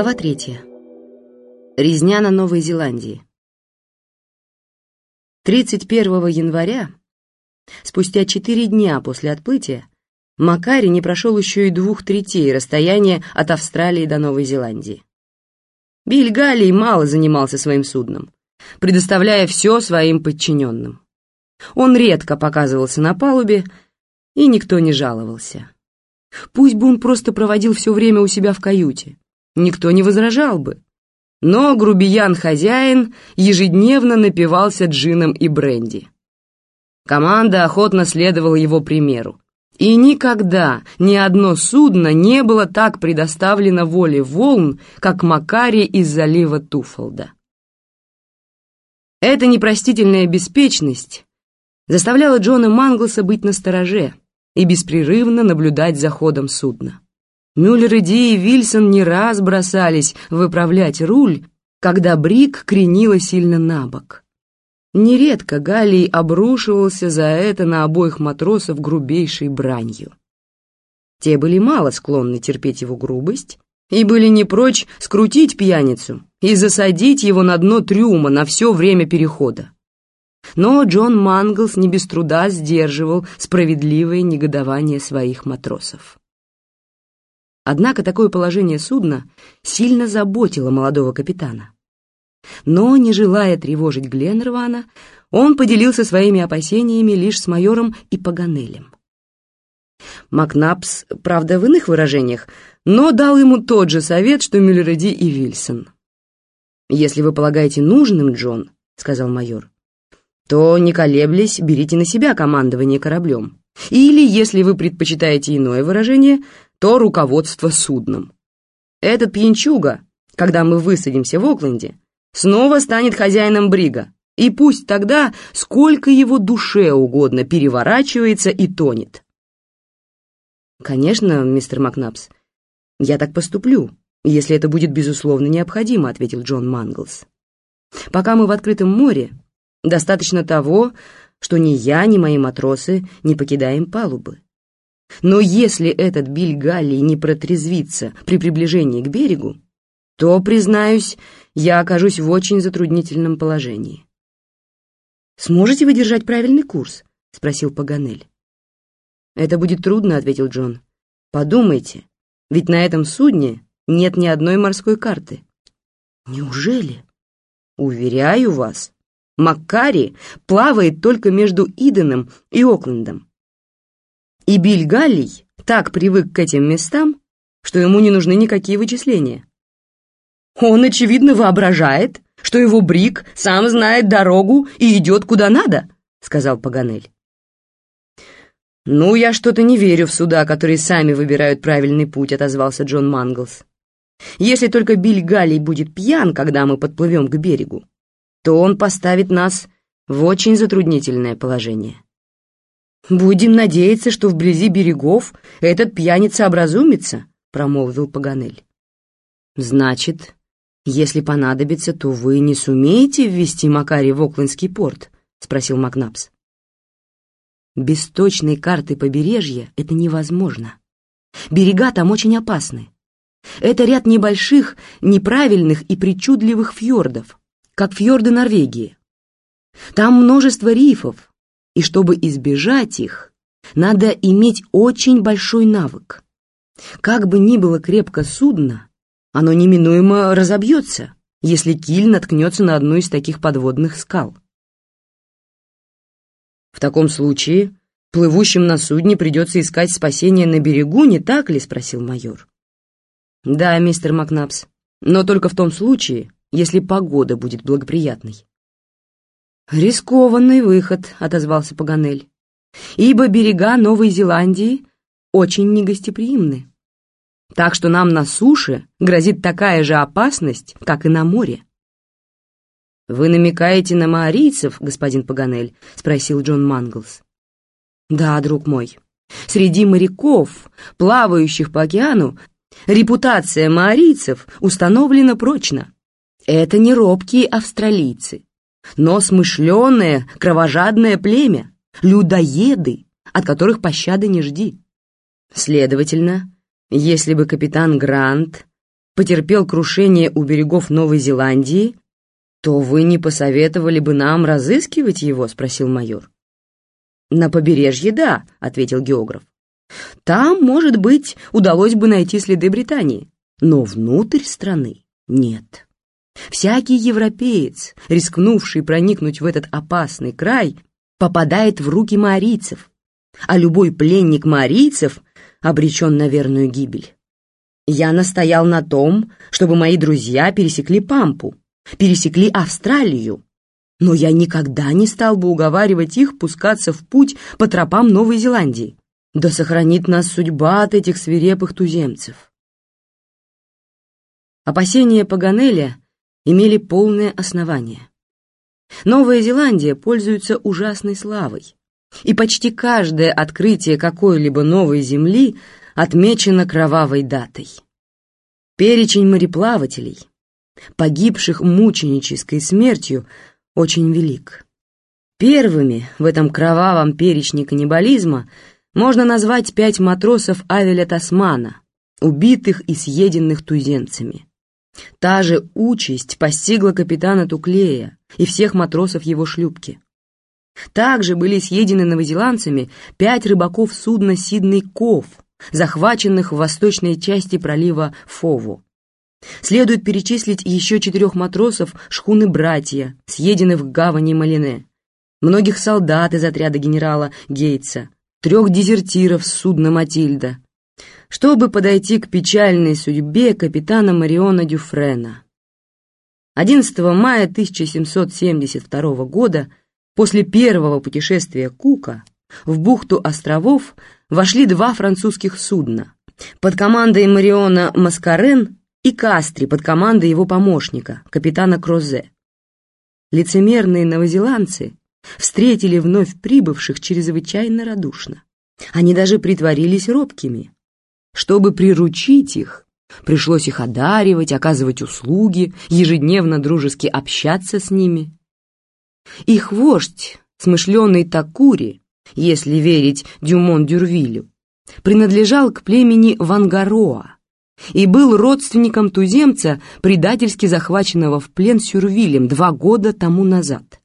Глава третья. Резня на Новой Зеландии. 31 января, спустя четыре дня после отплытия, Макари не прошел еще и двух третей расстояния от Австралии до Новой Зеландии. Биль Галлий мало занимался своим судном, предоставляя все своим подчиненным. Он редко показывался на палубе, и никто не жаловался. Пусть бы он просто проводил все время у себя в каюте, никто не возражал бы. Но грубиян-хозяин ежедневно напивался джином и бренди. Команда охотно следовала его примеру. И никогда ни одно судно не было так предоставлено воле волн, как Макари из залива Туфолда. Эта непростительная беспечность заставляла Джона Манглса быть настороже и беспрерывно наблюдать за ходом судна. Мюллер и Ди и Вильсон не раз бросались выправлять руль, когда Брик кренила сильно на бок. Нередко Галлий обрушивался за это на обоих матросов грубейшей бранью. Те были мало склонны терпеть его грубость и были не прочь скрутить пьяницу и засадить его на дно трюма на все время перехода. Но Джон Манглс не без труда сдерживал справедливое негодование своих матросов. Однако такое положение судна сильно заботило молодого капитана. Но, не желая тревожить Гленнервана, он поделился своими опасениями лишь с майором и Паганелем. Макнапс, правда, в иных выражениях, но дал ему тот же совет, что Мюллереди и Вильсон. «Если вы полагаете нужным, Джон», — сказал майор, то, не колеблясь, берите на себя командование кораблем. Или, если вы предпочитаете иное выражение, то руководство судном. Этот пьянчуга, когда мы высадимся в Окленде, снова станет хозяином брига, и пусть тогда сколько его душе угодно переворачивается и тонет. «Конечно, мистер Макнапс, я так поступлю, если это будет безусловно необходимо», — ответил Джон Манглс. «Пока мы в открытом море, Достаточно того, что ни я, ни мои матросы не покидаем палубы. Но если этот Биль Галли не протрезвится при приближении к берегу, то, признаюсь, я окажусь в очень затруднительном положении. «Сможете вы держать правильный курс?» — спросил Паганель. «Это будет трудно», — ответил Джон. «Подумайте, ведь на этом судне нет ни одной морской карты». «Неужели?» «Уверяю вас, Маккари плавает только между Иденом и Оклендом. И Биль Галлий так привык к этим местам, что ему не нужны никакие вычисления. Он, очевидно, воображает, что его Брик сам знает дорогу и идет куда надо, сказал Паганель. «Ну, я что-то не верю в суда, которые сами выбирают правильный путь», — отозвался Джон Манглс. «Если только Биль Галлий будет пьян, когда мы подплывем к берегу, то он поставит нас в очень затруднительное положение. «Будем надеяться, что вблизи берегов этот пьяница образумится», — промолвил Паганель. «Значит, если понадобится, то вы не сумеете ввести Макари в Оклендский порт?» — спросил Макнапс. «Без точной карты побережья это невозможно. Берега там очень опасны. Это ряд небольших, неправильных и причудливых фьордов, как фьорды Норвегии. Там множество рифов, и чтобы избежать их, надо иметь очень большой навык. Как бы ни было крепко судно, оно неминуемо разобьется, если киль наткнется на одну из таких подводных скал. В таком случае плывущим на судне придется искать спасение на берегу, не так ли? — спросил майор. Да, мистер Макнапс, но только в том случае, если погода будет благоприятной. «Рискованный выход», — отозвался Паганель, «ибо берега Новой Зеландии очень негостеприимны. Так что нам на суше грозит такая же опасность, как и на море». «Вы намекаете на маорийцев, господин Паганель?» — спросил Джон Манглс. «Да, друг мой. Среди моряков, плавающих по океану, репутация маорийцев установлена прочно. Это не робкие австралийцы, но смышленое, кровожадное племя, людоеды, от которых пощады не жди. Следовательно, если бы капитан Грант потерпел крушение у берегов Новой Зеландии, то вы не посоветовали бы нам разыскивать его?» — спросил майор. «На побережье, да», — ответил географ. «Там, может быть, удалось бы найти следы Британии, но внутрь страны нет. Всякий европеец, рискнувший проникнуть в этот опасный край, попадает в руки маорийцев, а любой пленник маорийцев обречен на верную гибель. Я настоял на том, чтобы мои друзья пересекли Пампу, пересекли Австралию, но я никогда не стал бы уговаривать их пускаться в путь по тропам Новой Зеландии. Да сохранит нас судьба от этих свирепых туземцев. Опасения Паганеля имели полное основание. Новая Зеландия пользуется ужасной славой, и почти каждое открытие какой-либо новой земли отмечено кровавой датой. Перечень мореплавателей, погибших мученической смертью, очень велик. Первыми в этом кровавом перечне каннибализма можно назвать пять матросов Авеля Тасмана, убитых и съеденных туземцами. Та же участь постигла капитана Туклея и всех матросов его шлюпки. Также были съедены новозеландцами пять рыбаков судна «Сиднey Ков», захваченных в восточной части пролива Фову. Следует перечислить еще четырех матросов шхуны «Братья», съеденных в гавани Малине, многих солдат из отряда генерала Гейтса, трех дезертиров с судна «Матильда», чтобы подойти к печальной судьбе капитана Мариона Дюфрена. 11 мая 1772 года, после первого путешествия Кука, в бухту островов вошли два французских судна под командой Мариона Маскарен и Кастри под командой его помощника, капитана Крозе. Лицемерные новозеландцы встретили вновь прибывших чрезвычайно радушно. Они даже притворились робкими. Чтобы приручить их, пришлось их одаривать, оказывать услуги, ежедневно дружески общаться с ними. Их вождь, смышленый Такури, если верить Дюмон-Дюрвилю, принадлежал к племени Вангароа, и был родственником туземца, предательски захваченного в плен Сюрвилем два года тому назад.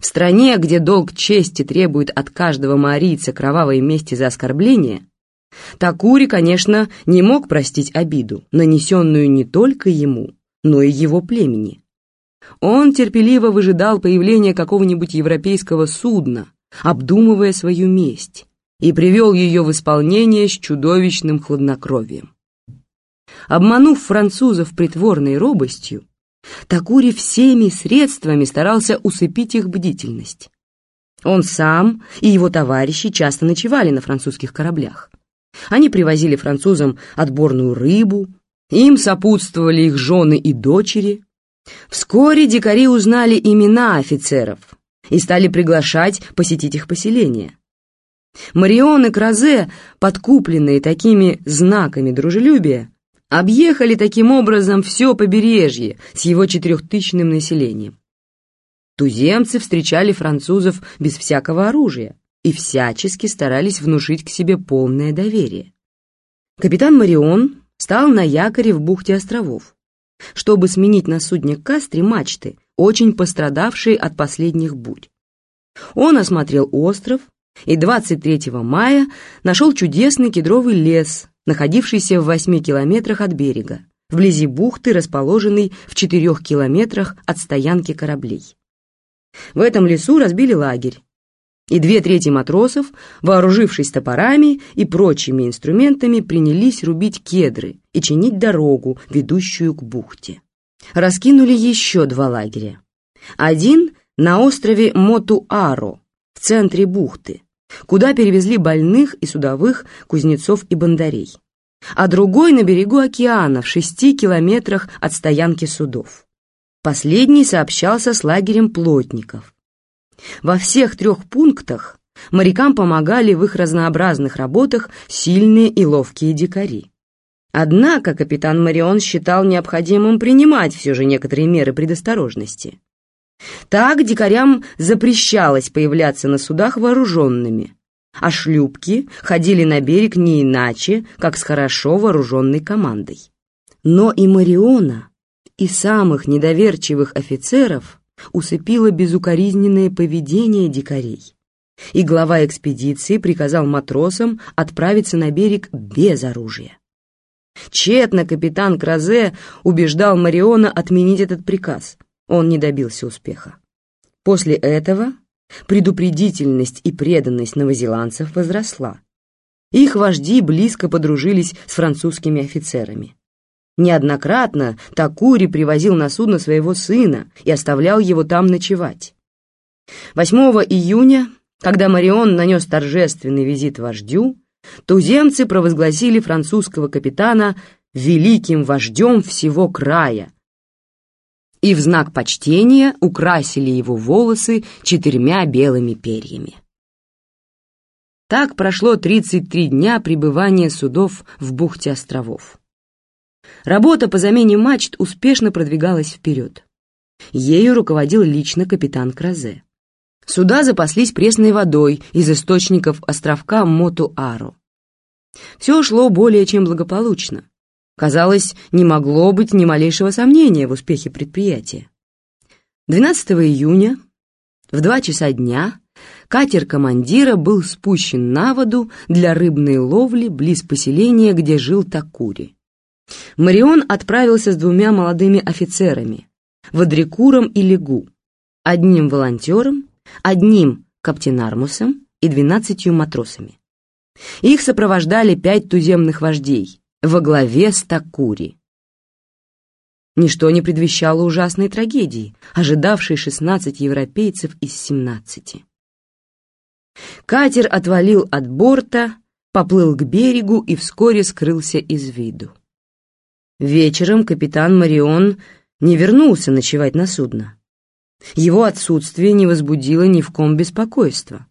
В стране, где долг чести требует от каждого маорийца кровавой мести за оскорбление, Такури, конечно, не мог простить обиду, нанесенную не только ему, но и его племени. Он терпеливо выжидал появления какого-нибудь европейского судна, обдумывая свою месть, и привел ее в исполнение с чудовищным хладнокровием. Обманув французов притворной робостью, Такури всеми средствами старался усыпить их бдительность. Он сам и его товарищи часто ночевали на французских кораблях. Они привозили французам отборную рыбу, им сопутствовали их жены и дочери. Вскоре дикари узнали имена офицеров и стали приглашать посетить их поселение. Марион и Кразе, подкупленные такими знаками дружелюбия, объехали таким образом все побережье с его четырехтысячным населением. Туземцы встречали французов без всякого оружия и всячески старались внушить к себе полное доверие. Капитан Марион стал на якоре в бухте островов, чтобы сменить на судне Кастри мачты, очень пострадавшие от последних бурь. Он осмотрел остров и 23 мая нашел чудесный кедровый лес находившийся в восьми километрах от берега, вблизи бухты, расположенной в четырех километрах от стоянки кораблей. В этом лесу разбили лагерь, и две трети матросов, вооружившись топорами и прочими инструментами, принялись рубить кедры и чинить дорогу, ведущую к бухте. Раскинули еще два лагеря. Один на острове Мотуаро, в центре бухты, куда перевезли больных и судовых кузнецов и бандарей, а другой на берегу океана в шести километрах от стоянки судов. Последний сообщался с лагерем плотников. Во всех трех пунктах морякам помогали в их разнообразных работах сильные и ловкие дикари. Однако капитан Марион считал необходимым принимать все же некоторые меры предосторожности. Так дикарям запрещалось появляться на судах вооруженными, а шлюпки ходили на берег не иначе, как с хорошо вооруженной командой. Но и Мариона, и самых недоверчивых офицеров усыпило безукоризненное поведение дикарей. И глава экспедиции приказал матросам отправиться на берег без оружия. Тщетно капитан Кразе убеждал Мариона отменить этот приказ. Он не добился успеха. После этого предупредительность и преданность новозеландцев возросла. Их вожди близко подружились с французскими офицерами. Неоднократно Такури привозил на судно своего сына и оставлял его там ночевать. 8 июня, когда Марион нанес торжественный визит вождю, туземцы провозгласили французского капитана великим вождем всего края и в знак почтения украсили его волосы четырьмя белыми перьями. Так прошло 33 дня пребывания судов в бухте островов. Работа по замене мачт успешно продвигалась вперед. Ею руководил лично капитан Кразе. Суда запаслись пресной водой из источников островка Моту-Ару. Все шло более чем благополучно. Казалось, не могло быть ни малейшего сомнения в успехе предприятия. 12 июня в два часа дня катер командира был спущен на воду для рыбной ловли близ поселения, где жил Такури. Марион отправился с двумя молодыми офицерами, Вадрикуром и Легу, одним волонтером, одним каптенармусом и двенадцатью матросами. Их сопровождали пять туземных вождей во главе с Такури. Ничто не предвещало ужасной трагедии, ожидавшей 16 европейцев из 17. Катер отвалил от борта, поплыл к берегу и вскоре скрылся из виду. Вечером капитан Марион не вернулся ночевать на судно. Его отсутствие не возбудило ни в ком беспокойства.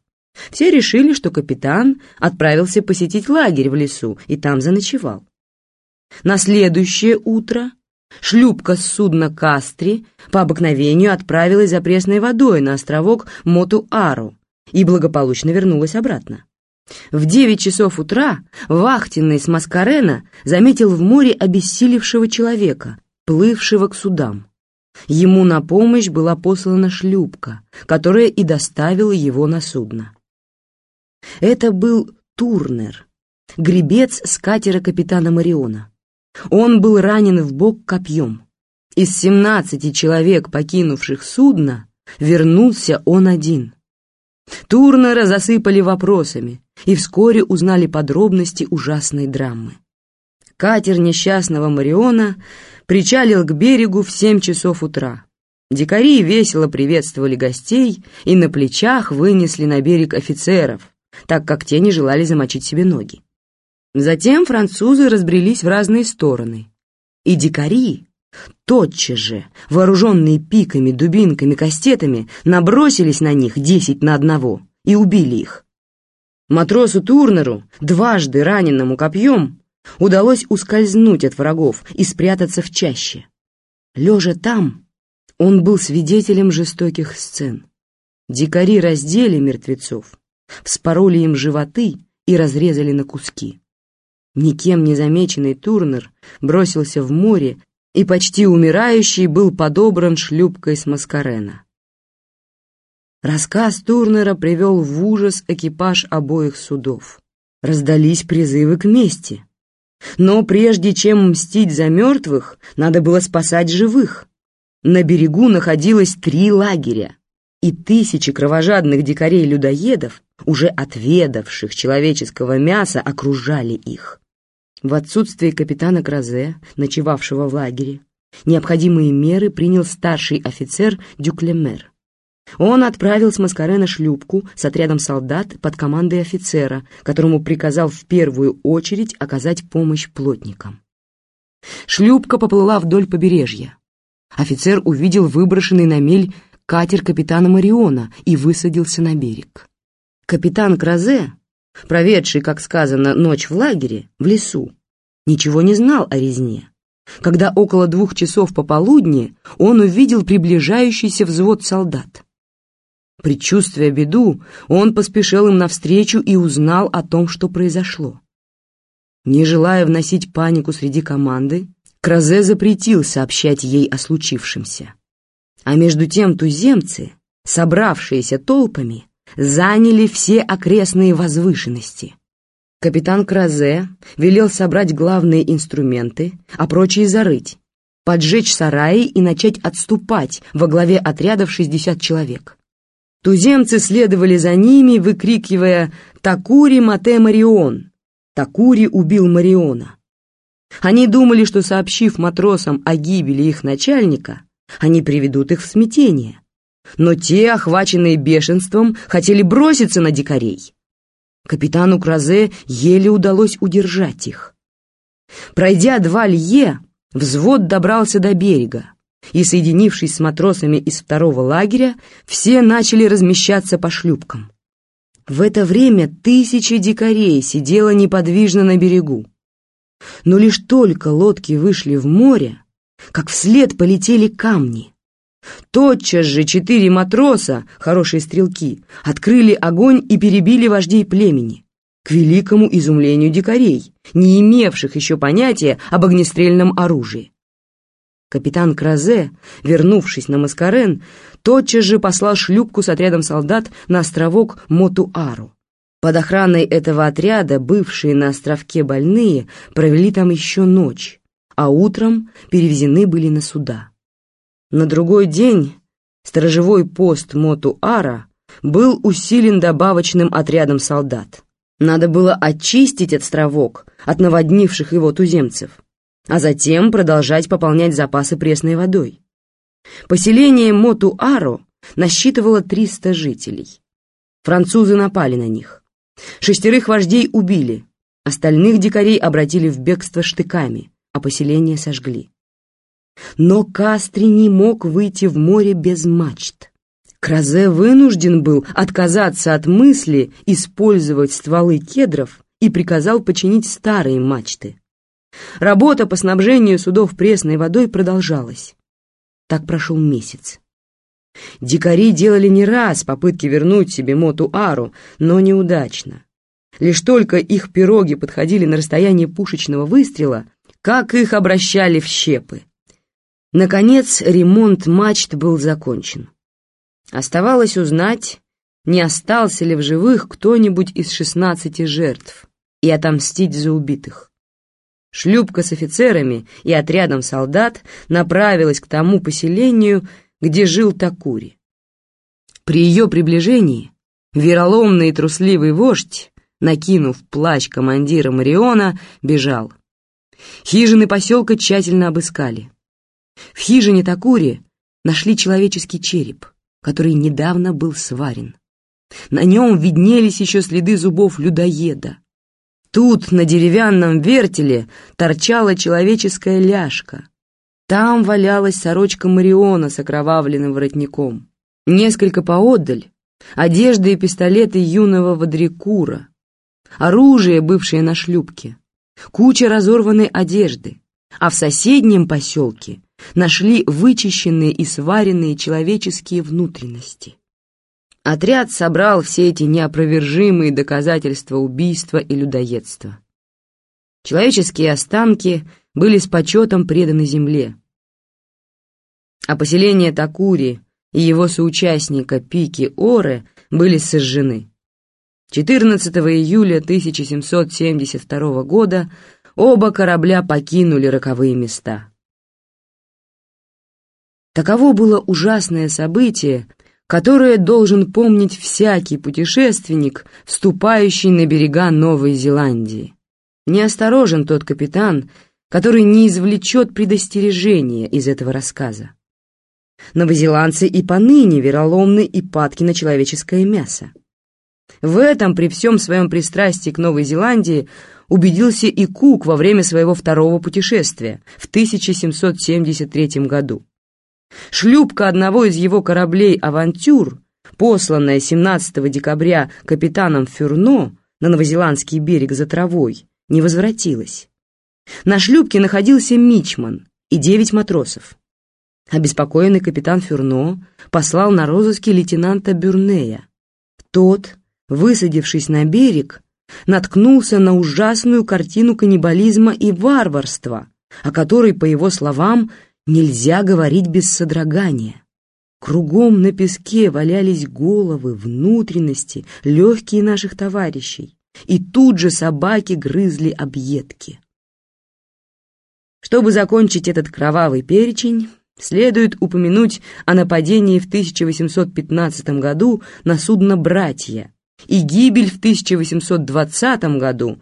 Все решили, что капитан отправился посетить лагерь в лесу и там заночевал. На следующее утро шлюпка с судна Кастри по обыкновению отправилась за пресной водой на островок Моту-Ару и благополучно вернулась обратно. В девять часов утра вахтенный с Маскарена заметил в море обессилевшего человека, плывшего к судам. Ему на помощь была послана шлюпка, которая и доставила его на судно. Это был Турнер, гребец с катера капитана Мариона. Он был ранен в бок копьем. Из семнадцати человек, покинувших судно, вернулся он один. Турнера засыпали вопросами, и вскоре узнали подробности ужасной драмы. Катер несчастного Мариона причалил к берегу в семь часов утра. Дикари весело приветствовали гостей и на плечах вынесли на берег офицеров, так как те не желали замочить себе ноги. Затем французы разбрелись в разные стороны, и дикари, тотчас же, вооруженные пиками, дубинками, кастетами, набросились на них десять на одного и убили их. Матросу Турнеру, дважды раненному копьем, удалось ускользнуть от врагов и спрятаться в чаще. Лежа там, он был свидетелем жестоких сцен. Дикари раздели мертвецов, вспороли им животы и разрезали на куски. Никем не замеченный Турнер бросился в море и почти умирающий был подобран шлюпкой с Маскарена. Рассказ Турнера привел в ужас экипаж обоих судов. Раздались призывы к мести. Но прежде чем мстить за мертвых, надо было спасать живых. На берегу находилось три лагеря, и тысячи кровожадных дикарей-людоедов, уже отведавших человеческого мяса, окружали их. В отсутствие капитана Кразе, ночевавшего в лагере, необходимые меры принял старший офицер Дюклемер. Он отправил с Маскарена шлюпку с отрядом солдат под командой офицера, которому приказал в первую очередь оказать помощь плотникам. Шлюпка поплыла вдоль побережья. Офицер увидел выброшенный на мель катер капитана Мариона и высадился на берег. Капитан Кразе, проведший, как сказано, ночь в лагере, в лесу, ничего не знал о резне. Когда около двух часов пополудни он увидел приближающийся взвод солдат. Предчувствуя беду, он поспешил им навстречу и узнал о том, что произошло. Не желая вносить панику среди команды, Кразе запретил сообщать ей о случившемся. А между тем туземцы, собравшиеся толпами, заняли все окрестные возвышенности. Капитан Кразе велел собрать главные инструменты, а прочие зарыть, поджечь сараи и начать отступать во главе отрядов 60 человек. Туземцы следовали за ними, выкрикивая «Такури мате Марион!» «Такури убил Мариона!» Они думали, что, сообщив матросам о гибели их начальника, они приведут их в смятение. Но те, охваченные бешенством, хотели броситься на дикарей. Капитану Кразе еле удалось удержать их. Пройдя два лье, взвод добрался до берега, и, соединившись с матросами из второго лагеря, все начали размещаться по шлюпкам. В это время тысячи дикарей сидело неподвижно на берегу. Но лишь только лодки вышли в море, как вслед полетели камни. Тотчас же четыре матроса, хорошие стрелки, открыли огонь и перебили вождей племени, к великому изумлению дикарей, не имевших еще понятия об огнестрельном оружии. Капитан Кразе, вернувшись на Маскарен, тотчас же послал шлюпку с отрядом солдат на островок Мотуару. Под охраной этого отряда бывшие на островке больные провели там еще ночь, а утром перевезены были на суда. На другой день сторожевой пост Мотуара был усилен добавочным отрядом солдат. Надо было очистить островок от наводнивших его туземцев, а затем продолжать пополнять запасы пресной водой. Поселение Мотуаро насчитывало 300 жителей. Французы напали на них. Шестерых вождей убили, остальных дикарей обратили в бегство штыками, а поселение сожгли. Но Кастри не мог выйти в море без мачт. Кразе вынужден был отказаться от мысли использовать стволы кедров и приказал починить старые мачты. Работа по снабжению судов пресной водой продолжалась. Так прошел месяц. Дикари делали не раз попытки вернуть себе Моту-Ару, но неудачно. Лишь только их пироги подходили на расстояние пушечного выстрела, как их обращали в щепы. Наконец, ремонт мачт был закончен. Оставалось узнать, не остался ли в живых кто-нибудь из шестнадцати жертв, и отомстить за убитых. Шлюпка с офицерами и отрядом солдат направилась к тому поселению, где жил Такури. При ее приближении вероломный и трусливый вождь, накинув плащ командира Мариона, бежал. Хижины поселка тщательно обыскали. В хижине Такури нашли человеческий череп, который недавно был сварен. На нем виднелись еще следы зубов людоеда. Тут, на деревянном вертеле, торчала человеческая ляжка, там валялась сорочка Мариона с окровавленным воротником. Несколько поодаль — одежда и пистолеты юного Вадрикура, оружие, бывшее на шлюпке, куча разорванной одежды, а в соседнем поселке нашли вычищенные и сваренные человеческие внутренности. Отряд собрал все эти неопровержимые доказательства убийства и людоедства. Человеческие останки были с почетом преданы земле. А поселение Такури и его соучастника Пики Оре были сожжены. 14 июля 1772 года оба корабля покинули роковые места. Таково было ужасное событие, которое должен помнить всякий путешественник, вступающий на берега Новой Зеландии. Неосторожен тот капитан, который не извлечет предостережения из этого рассказа. Новозеландцы и поныне вероломны и падки на человеческое мясо. В этом, при всем своем пристрастии к Новой Зеландии, убедился и Кук во время своего второго путешествия в 1773 году. Шлюпка одного из его кораблей «Авантюр», посланная 17 декабря капитаном Фюрно на новозеландский берег за травой, не возвратилась. На шлюпке находился мичман и девять матросов. Обеспокоенный капитан Фюрно послал на розыски лейтенанта Бюрнея. Тот, высадившись на берег, наткнулся на ужасную картину каннибализма и варварства, о которой, по его словам, нельзя говорить без содрогания. Кругом на песке валялись головы, внутренности, легкие наших товарищей, и тут же собаки грызли объедки. Чтобы закончить этот кровавый перечень, следует упомянуть о нападении в 1815 году на судно «Братья» и гибель в 1820 году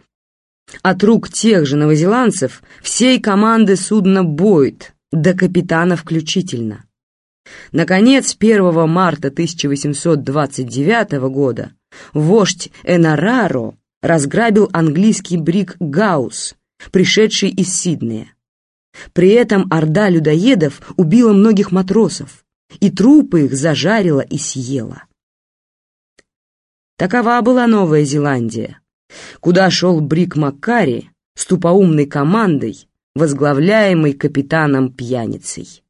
от рук тех же новозеландцев всей команды судна «Бойд» до капитана включительно. Наконец, 1 марта 1829 года вождь Энараро разграбил английский бриг «Гаус», пришедший из Сиднея. При этом орда людоедов убила многих матросов, и трупы их зажарила и съела. Такова была Новая Зеландия, куда шел бриг Маккари с тупоумной командой, возглавляемой капитаном-пьяницей.